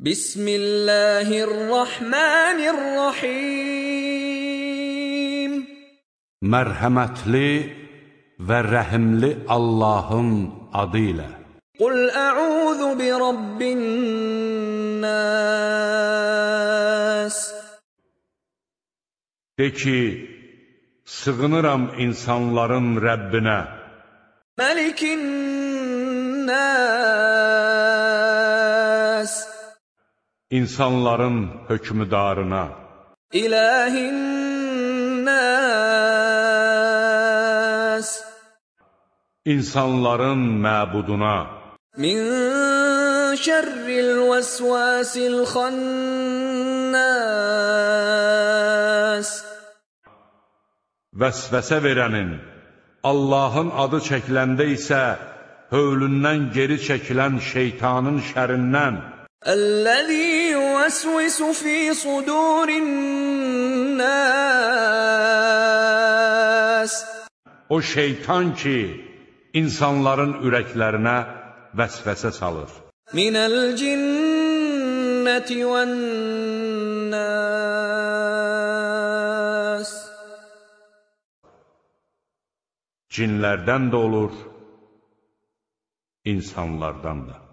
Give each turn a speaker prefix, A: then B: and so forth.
A: Bismillahirrahmanirrahim.
B: Mərhəmətli və rəhimli Allahın adı ilə.
A: Qul a'udhu bi rabbin nas.
B: De ki, sığınıram insanların Rəbbinə.
A: Məlikin nas.
B: İnsanların hökmüdarına.
A: İlahin nas.
B: İnsanların məbuduna.
A: Min şerril vesvasil xannas.
B: Vəsvəsə verənin, Allahın adı çəkiləndə isə hövlündən geri çəkilən şeytanın şərindən.
A: Əl-ləzi yuvəsvisu fi sudurin nas.
B: O şeytan ki, insanların ürəklərinə vəsvəsə salır.
A: Minəl cinnəti vən nas.
B: Cinlərdən də olur, insanlardan da.